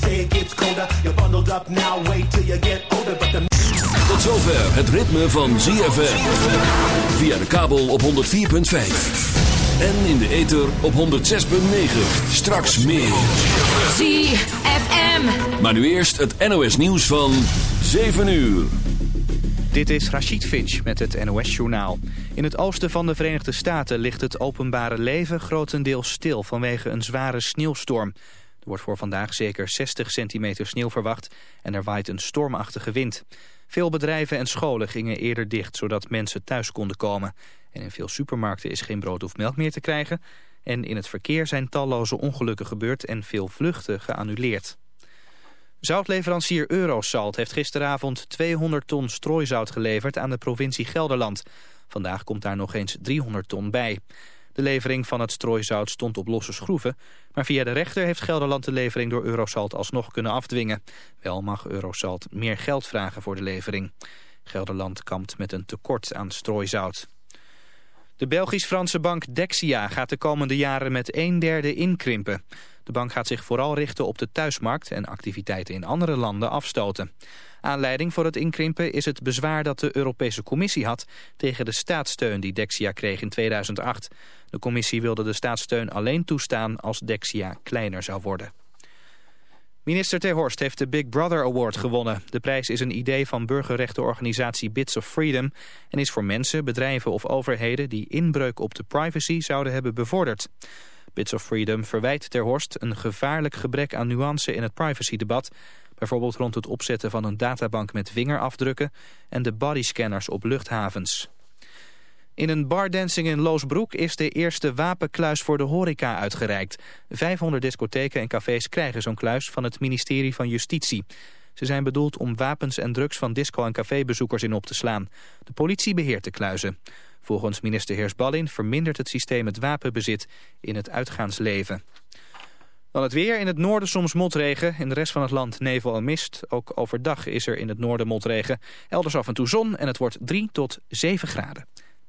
Say it gets colder. You're bundled up now, wait till you get older, but the Tot zover het ritme van ZFM. Via de kabel op 104.5. En in de ether op 106.9. Straks meer. ZFM. Maar nu eerst het NOS nieuws van 7 uur. Dit is Rachid Finch met het NOS-journaal. In het oosten van de Verenigde Staten ligt het openbare leven grotendeels stil vanwege een zware sneeuwstorm. Er wordt voor vandaag zeker 60 centimeter sneeuw verwacht en er waait een stormachtige wind. Veel bedrijven en scholen gingen eerder dicht zodat mensen thuis konden komen. En in veel supermarkten is geen brood of melk meer te krijgen. En in het verkeer zijn talloze ongelukken gebeurd en veel vluchten geannuleerd. Zoutleverancier Eurosalt heeft gisteravond 200 ton strooizout geleverd aan de provincie Gelderland. Vandaag komt daar nog eens 300 ton bij. De levering van het strooizout stond op losse schroeven, maar via de rechter heeft Gelderland de levering door Eurosalt alsnog kunnen afdwingen. Wel mag Eurosalt meer geld vragen voor de levering. Gelderland kampt met een tekort aan strooizout. De Belgisch-Franse bank Dexia gaat de komende jaren met een derde inkrimpen. De bank gaat zich vooral richten op de thuismarkt en activiteiten in andere landen afstoten. Aanleiding voor het inkrimpen is het bezwaar dat de Europese Commissie had tegen de staatssteun die Dexia kreeg in 2008. De commissie wilde de staatssteun alleen toestaan als Dexia kleiner zou worden. Minister Ter Horst heeft de Big Brother Award gewonnen. De prijs is een idee van burgerrechtenorganisatie Bits of Freedom... en is voor mensen, bedrijven of overheden die inbreuk op de privacy zouden hebben bevorderd. Bits of Freedom verwijt Ter Horst een gevaarlijk gebrek aan nuance in het privacydebat... bijvoorbeeld rond het opzetten van een databank met vingerafdrukken... en de bodyscanners op luchthavens. In een bardancing in Loosbroek is de eerste wapenkluis voor de horeca uitgereikt. 500 discotheken en cafés krijgen zo'n kluis van het ministerie van Justitie. Ze zijn bedoeld om wapens en drugs van disco- en cafébezoekers in op te slaan. De politie beheert de kluizen. Volgens minister Heersballin vermindert het systeem het wapenbezit in het uitgaansleven. Dan het weer. In het noorden soms motregen. In de rest van het land nevel en mist. Ook overdag is er in het noorden motregen. Elders af en toe zon en het wordt 3 tot 7 graden.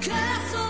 castle.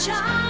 child.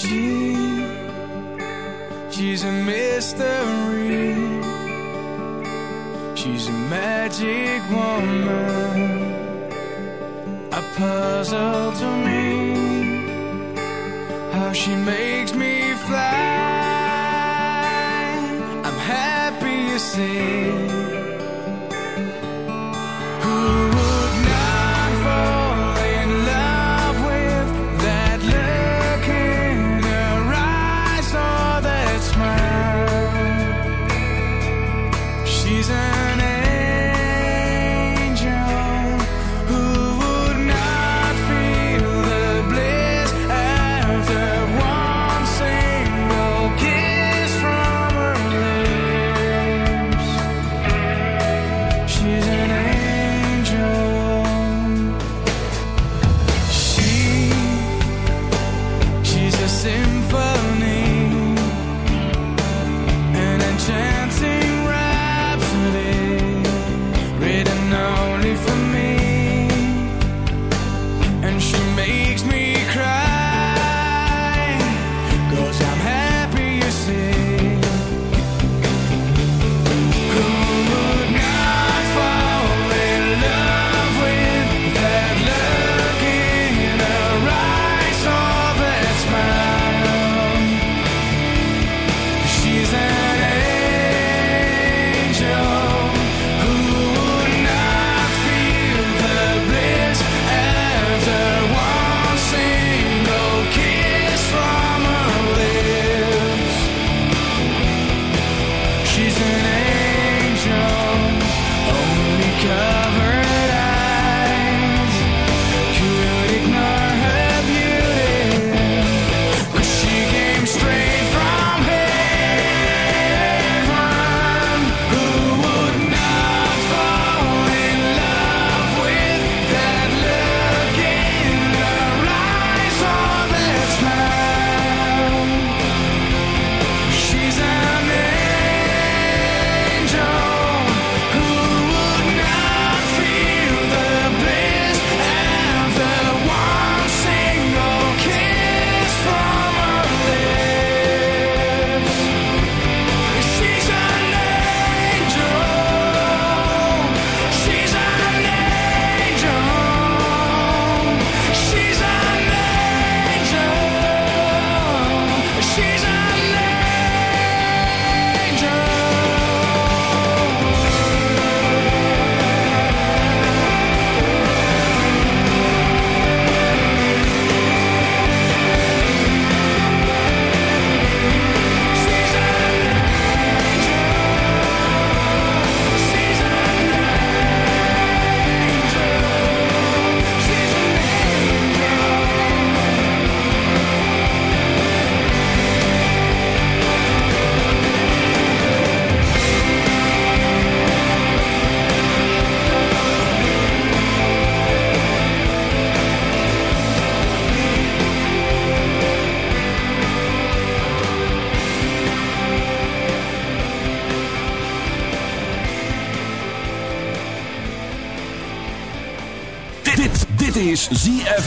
She, she's a mystery. She's a magic woman, a puzzle to me. How she makes me fly, I'm happy to see. listen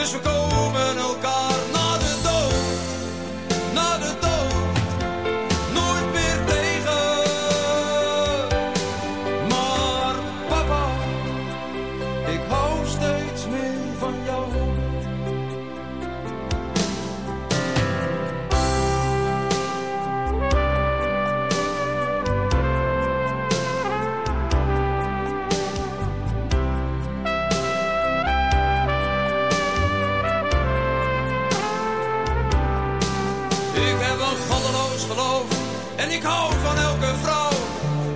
dus we komen elkaar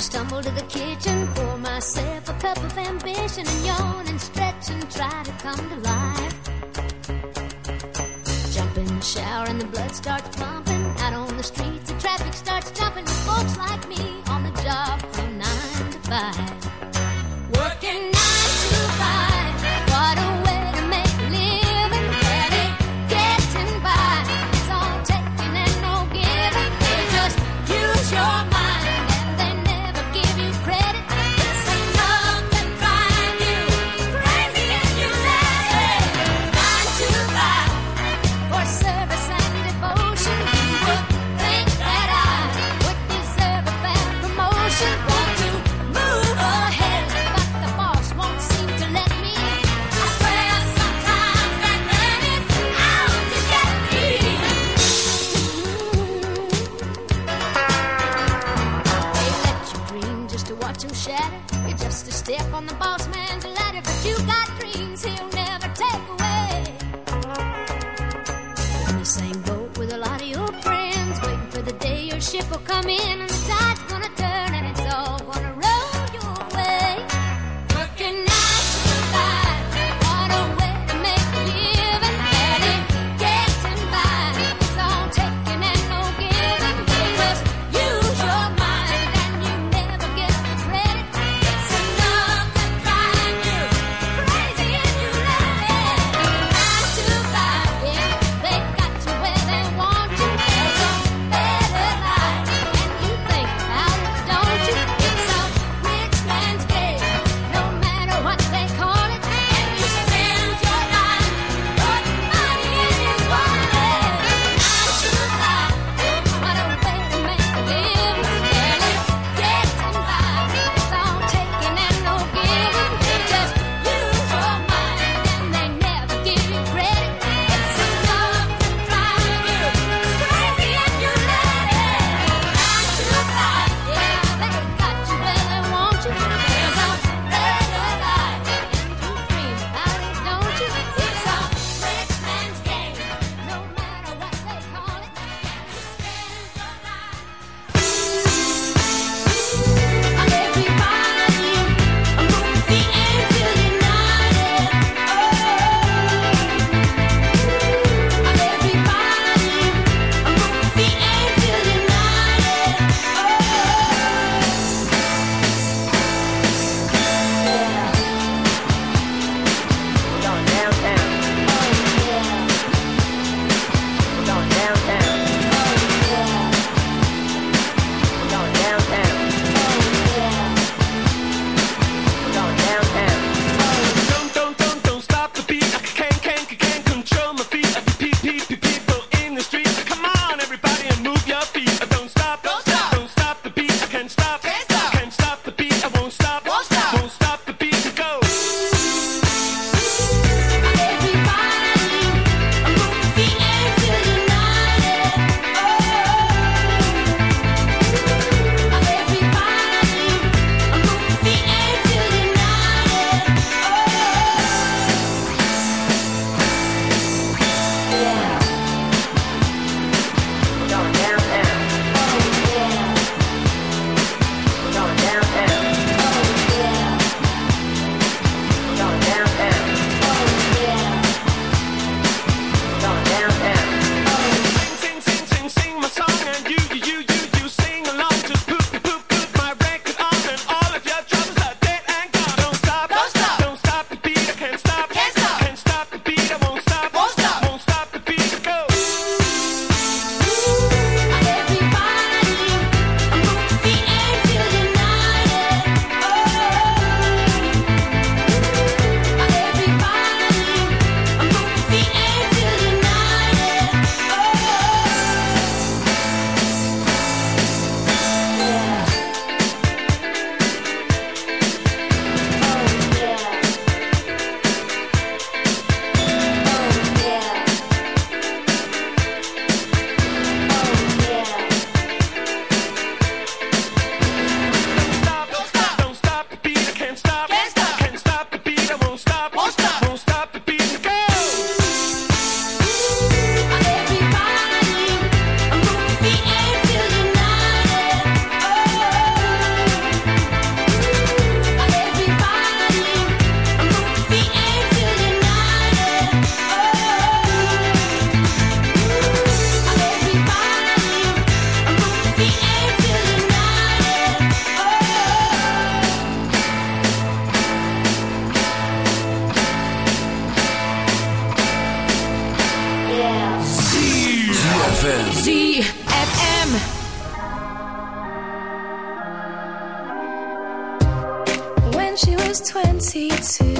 stumble to the kitchen, pour myself a cup of ambition, and yawn and stretch and try to come to life. Jump in the shower and the blood starts pumping ZFM. ZFM. When she was 22,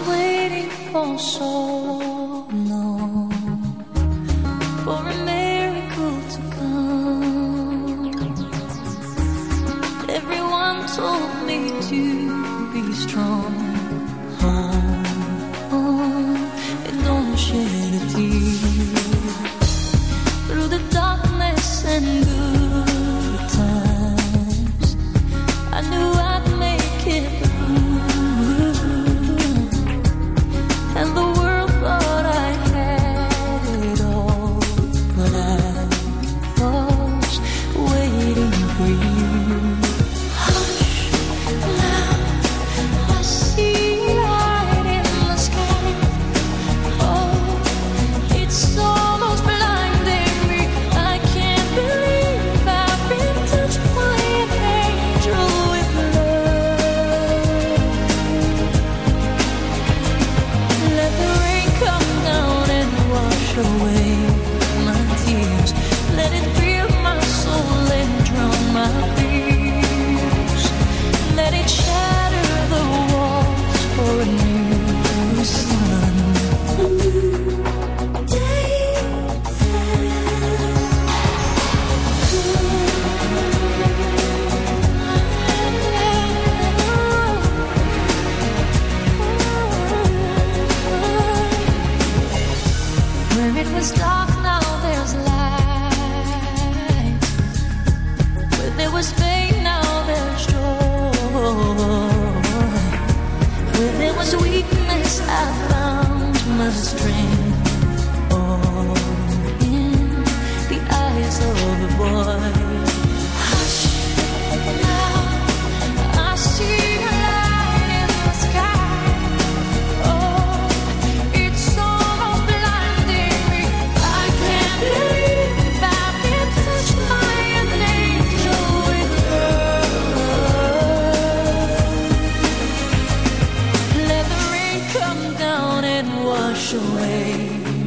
waiting for so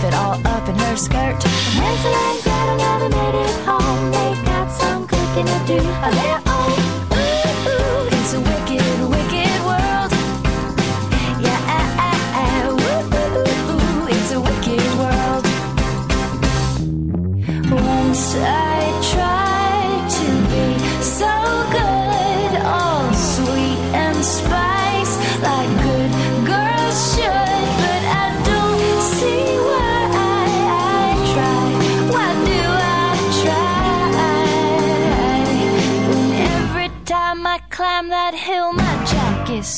stuff it all up in her skirt. Hansel and Gretel never made it home. They got some cooking to do.